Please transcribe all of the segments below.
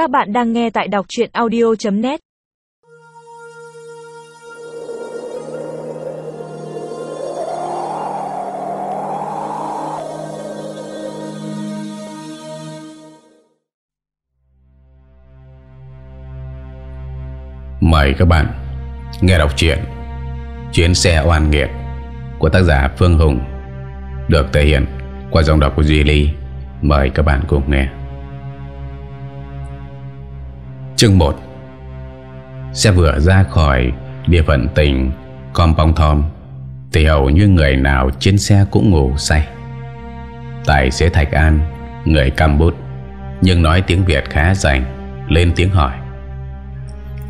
Các bạn đang nghe tại đọc chuyện audio.net Mời các bạn nghe đọc truyện Chuyến xe oan nghiệt của tác giả Phương Hùng, được thể hiện qua dòng đọc của Duy Ly. Mời các bạn cùng nghe. Chương 1 Xe vừa ra khỏi địa phận tỉnh Compong Thom thì hầu như người nào trên xe cũng ngủ say. Tài xế Thạch An, người Campuchia nhưng nói tiếng Việt khá rành, lên tiếng hỏi.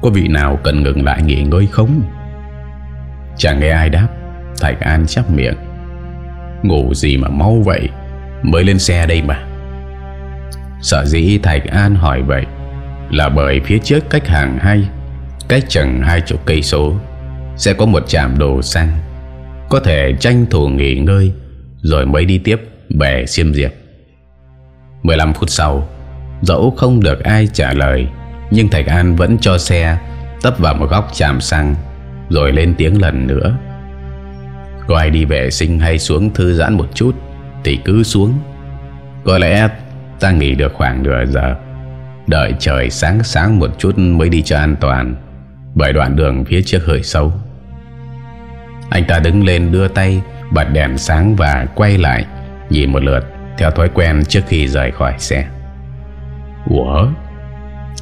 Có vị nào cần ngừng lại nghỉ ngơi không? Chẳng nghe ai đáp Thạch An chắp miệng. Ngủ gì mà mau vậy? Mới lên xe đây mà. Sợ dĩ Thạch An hỏi vậy là bởi phía trước cách hàng hay, Cách chừng hai chục cây số, Sẽ có một trạm đồ xăng. Có thể tranh thủ nghỉ ngơi, Rồi mới đi tiếp về xiêm diệp. 15 phút sau, Dẫu không được ai trả lời, nhưng Thạch An vẫn cho xe Tấp vào một góc chạm xăng, Rồi lên tiếng lần nữa. Có ai đi vệ sinh hay xuống thư giãn một chút Thì cứ xuống. Có lẽ ta nghỉ được khoảng nửa giờ. Đợi trời sáng sáng một chút mới đi cho an toàn. Bởi đoạn đường phía trước hơi sâu Anh ta đứng lên đưa tay Bật đèn sáng và quay lại Nhìn một lượt Theo thói quen trước khi rời khỏi xe. Ủa?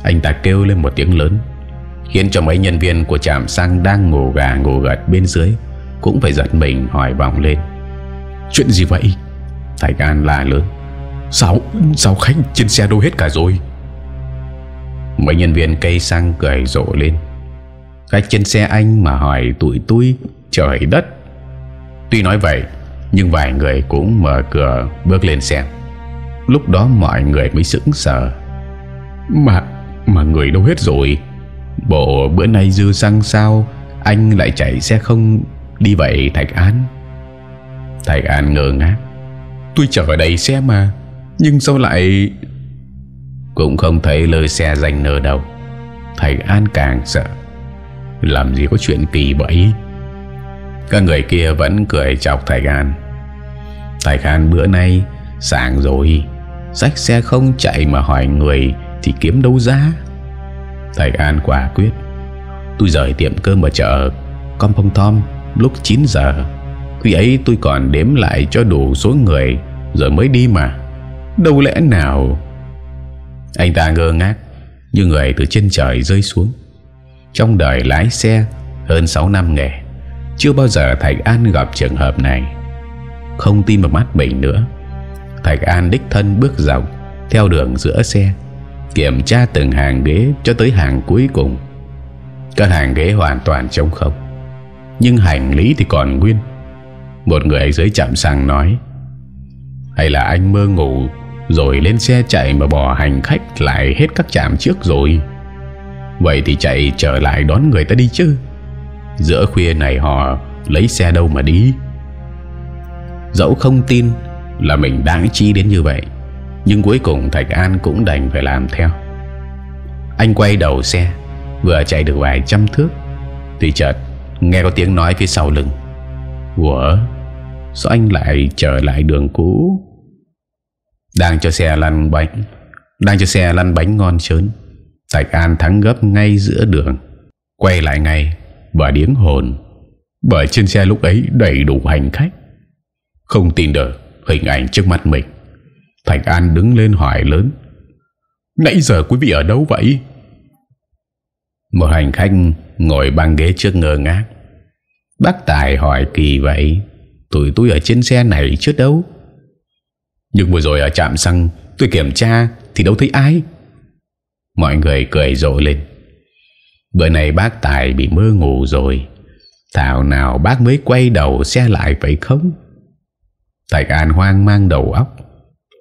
Anh ta kêu lên một tiếng lớn Khiến cho mấy nhân viên của trạm xăng Đang ngủ gà ngủ gật bên dưới Cũng phải giật mình hỏi vọng lên. Chuyện gì vậy? Thạch An la lớn. Sao, sao khách trên xe đâu hết cả rồi? Mấy nhân viên cây xăng cười rộ lên. Khách trên xe anh mà hỏi tụi tôi, Trời đất. Tuy nói vậy, Nhưng vài người cũng mở cửa bước lên xe. Lúc đó mọi người mới sững sờ. Mà mà người đâu hết rồi? Bộ bữa nay dư xăng sao? Anh lại chạy xe không Đi vậy, Thạch An? Thạch An ngờ ngác. Tôi ở đây xe mà, Nhưng sao lại cũng không thấy lời xe danh nơ đâu. Thầy An càng sợ. Làm gì có chuyện kỳ vậy Các người kia vẫn cười chọc thầy An. Thầy An bữa nay Sáng rồi. Xách xe không chạy mà hỏi người thì kiếm đâu ra. Thầy An quả quyết. Tôi rời tiệm cơm ở chợ. Con phong lúc 9 giờ. Khi ấy tôi còn đếm lại cho đủ số người, Rồi mới đi mà. Đâu lẽ nào? Anh ta ngơ ngác Như người từ trên trời rơi xuống. Trong đời lái xe, Hơn 6 năm nghề, Chưa bao giờ Thạch An gặp trường hợp này. Không tin vào mắt mình nữa, Thạch An đích thân bước dọc Theo đường giữa xe, Kiểm tra từng hàng ghế cho tới hàng cuối cùng. Các hàng ghế hoàn toàn trống không, Nhưng hành lý thì còn nguyên. Một người dưới chạm xăng nói, Hay là anh mơ ngủ rồi lên xe chạy mà bỏ hành khách lại hết các trạm trước rồi. Vậy thì chạy trở lại đón người ta đi chứ. Giữa khuya này họ lấy xe đâu mà đi. Dẫu không tin là mình đáng chi đến như vậy, nhưng cuối cùng Thạch An cũng đành phải làm theo. Anh quay đầu xe, Vừa chạy được vài trăm thước, Thì chợt nghe có tiếng nói phía sau lưng. Ủa, Sao anh lại trở lại đường cũ? Đang cho xe lăn bánh, Đang cho xe lăn bánh ngon chớn. Thạch An thắng gấp ngay giữa đường. Quay lại ngay Và điếng hồn. Bởi trên xe lúc ấy đầy đủ hành khách. Không tin được hình ảnh trước mắt mình. Thạch An đứng lên hỏi lớn. Nãy giờ quý vị ở đâu vậy? Một hành khách ngồi băng ghế trước ngơ ngác. Bác Tài hỏi kỳ vậy, Tụi tôi ở trên xe này trước đâu? Nhưng vừa rồi ở trạm xăng, Tôi kiểm tra thì đâu thấy ai. Mọi người cười rộ lên. Bữa này bác Tài bị mơ ngủ rồi. Thảo nào bác mới quay đầu xe lại phải không? Thạch An hoang mang đầu óc.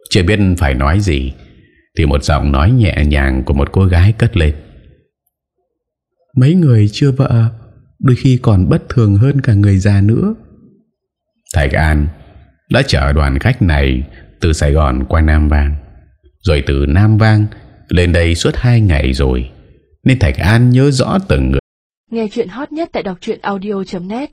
Chưa biết phải nói gì, Thì một giọng nói nhẹ nhàng Của một cô gái cất lên. Mấy người chưa vợ, Đôi khi còn bất thường hơn cả người già nữa. Thạch An Đã chở đoàn khách này từ Sài Gòn qua Nam Vang. Rồi từ Nam Vang lên đây suốt hai ngày rồi. Nên Thạch An nhớ rõ từng người. Nghe chuyện hot nhất tại đọc audio.net